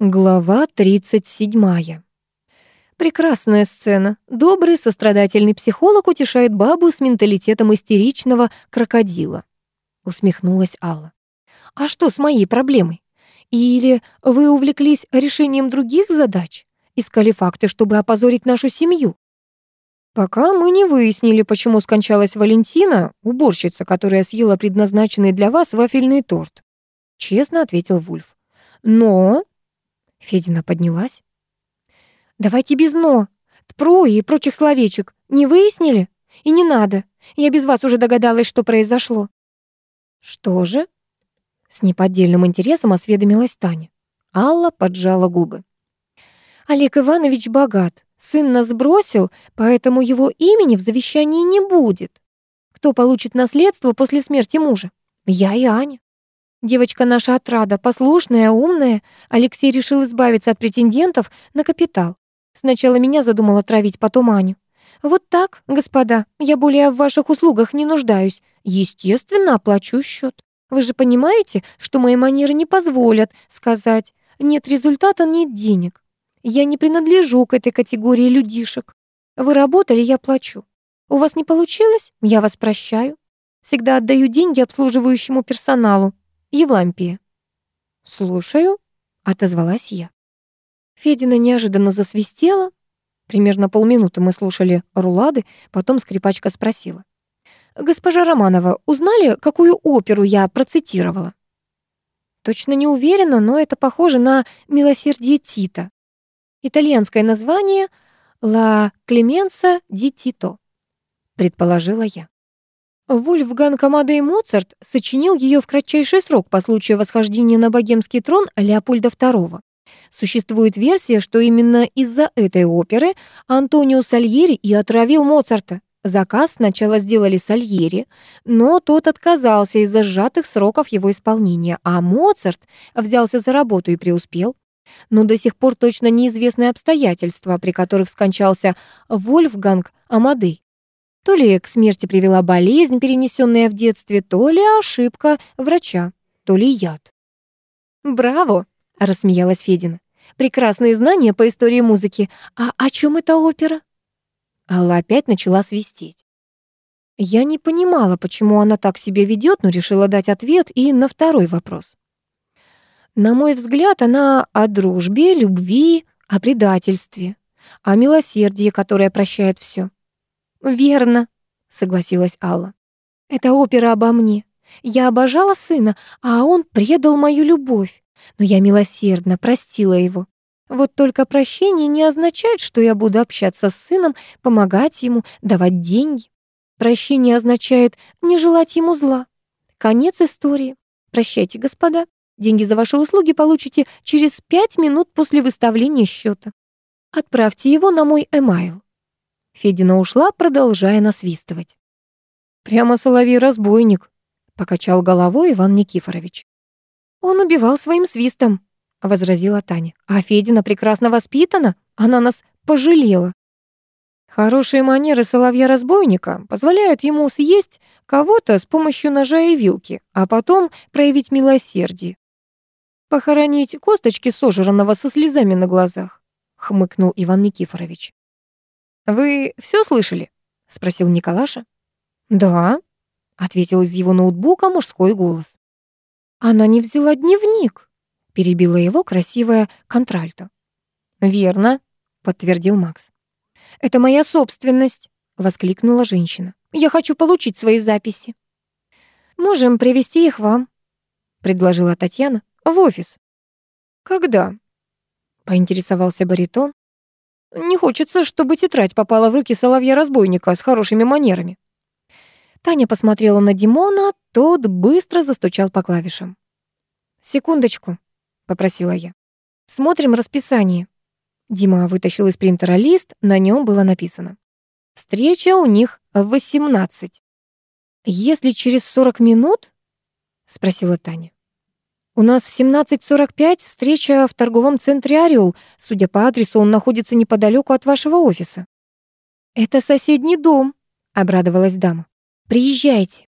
Глава 37. Прекрасная сцена. Добрый, сострадательный психолог утешает бабу с менталитетом истеричного крокодила. Усмехнулась Алла. А что с моей проблемой? Или вы увлеклись решением других задач? Искали факты, чтобы опозорить нашу семью? Пока мы не выяснили, почему скончалась Валентина, уборщица, которая съела предназначенный для вас вафельный торт. Честно ответил Вульф. Но Федина поднялась. «Давайте без «но». Тпру и прочих словечек. Не выяснили? И не надо. Я без вас уже догадалась, что произошло». «Что же?» С неподдельным интересом осведомилась Таня. Алла поджала губы. «Олег Иванович богат. Сын нас бросил, поэтому его имени в завещании не будет. Кто получит наследство после смерти мужа? Я и Аня. Девочка наша отрада, послушная, умная. Алексей решил избавиться от претендентов на капитал. Сначала меня задумал отравить, потом Аню. Вот так, господа, я более в ваших услугах не нуждаюсь. Естественно, оплачу счет. Вы же понимаете, что мои манеры не позволят сказать «нет результата, нет денег». Я не принадлежу к этой категории людишек. Вы работали, я плачу. У вас не получилось? Я вас прощаю. Всегда отдаю деньги обслуживающему персоналу. Евлампия». «Слушаю», — отозвалась я. Федина неожиданно засвистела. Примерно полминуты мы слушали рулады, потом скрипачка спросила. «Госпожа Романова, узнали, какую оперу я процитировала?» «Точно не уверена, но это похоже на «Милосердие Тита». Итальянское название «Ла Клеменса ди Тито», предположила я. Вольфганг Амадей Моцарт сочинил ее в кратчайший срок по случаю восхождения на богемский трон Леопольда II. Существует версия, что именно из-за этой оперы Антонио Сальери и отравил Моцарта. Заказ сначала сделали Сальери, но тот отказался из-за сжатых сроков его исполнения, а Моцарт взялся за работу и преуспел. Но до сих пор точно неизвестны обстоятельства, при которых скончался Вольфганг Амадей. То ли к смерти привела болезнь, перенесенная в детстве, то ли ошибка врача, то ли яд. «Браво!» — рассмеялась Федина. «Прекрасные знания по истории музыки. А о чем эта опера?» Алла опять начала свистеть. Я не понимала, почему она так себя ведет, но решила дать ответ и на второй вопрос. На мой взгляд, она о дружбе, любви, о предательстве, о милосердии, которое прощает все. «Верно», — согласилась Алла. «Это опера обо мне. Я обожала сына, а он предал мою любовь. Но я милосердно простила его. Вот только прощение не означает, что я буду общаться с сыном, помогать ему, давать деньги. Прощение означает не желать ему зла. Конец истории. Прощайте, господа. Деньги за ваши услуги получите через пять минут после выставления счета. Отправьте его на мой эмайл. Федина ушла, продолжая насвистывать. «Прямо соловей-разбойник», — покачал головой Иван Никифорович. «Он убивал своим свистом», — возразила Таня. «А Федина прекрасно воспитана, она нас пожалела». Хорошие манеры соловья-разбойника позволяют ему съесть кого-то с помощью ножа и вилки, а потом проявить милосердие. «Похоронить косточки сожранного со слезами на глазах», — хмыкнул Иван Никифорович. «Вы все слышали?» — спросил Николаша. «Да», — ответил из его ноутбука мужской голос. «Она не взяла дневник», — перебила его красивая контральто. «Верно», — подтвердил Макс. «Это моя собственность», — воскликнула женщина. «Я хочу получить свои записи». «Можем привести их вам», — предложила Татьяна, — «в офис». «Когда?» — поинтересовался баритон. Не хочется, чтобы тетрадь попала в руки соловья-разбойника с хорошими манерами. Таня посмотрела на Димона, тот быстро застучал по клавишам. «Секундочку», — попросила я. «Смотрим расписание». Дима вытащил из принтера лист, на нем было написано. «Встреча у них в 18». «Если через 40 минут?» — спросила Таня. «У нас в 17.45 встреча в торговом центре «Орел». Судя по адресу, он находится неподалеку от вашего офиса». «Это соседний дом», — обрадовалась дама. «Приезжайте».